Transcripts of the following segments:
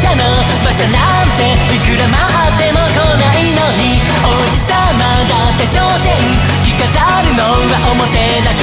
茶の馬車なんていくら待っても来ないのに。王子様だって所詮着飾るのは表だけ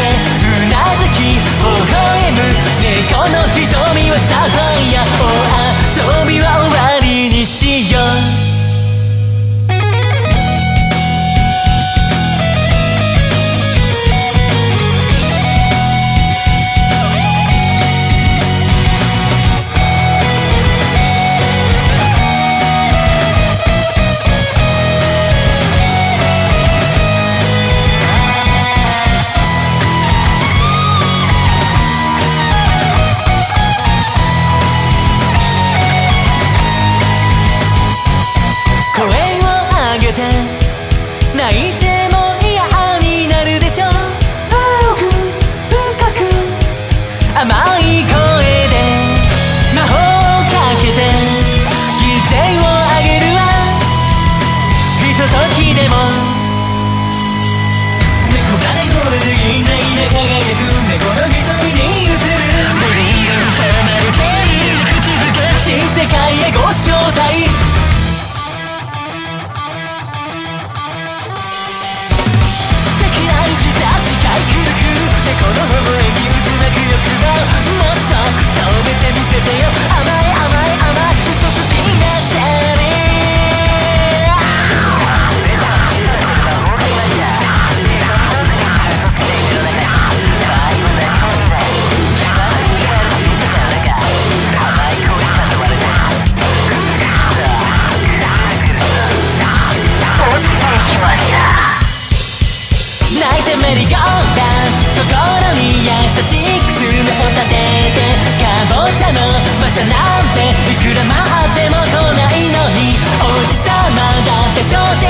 優しく爪を立ててかぼちゃの場所なんていくら待っても来ないのにおじさまだって所詮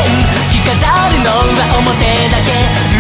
着飾るのは表だけ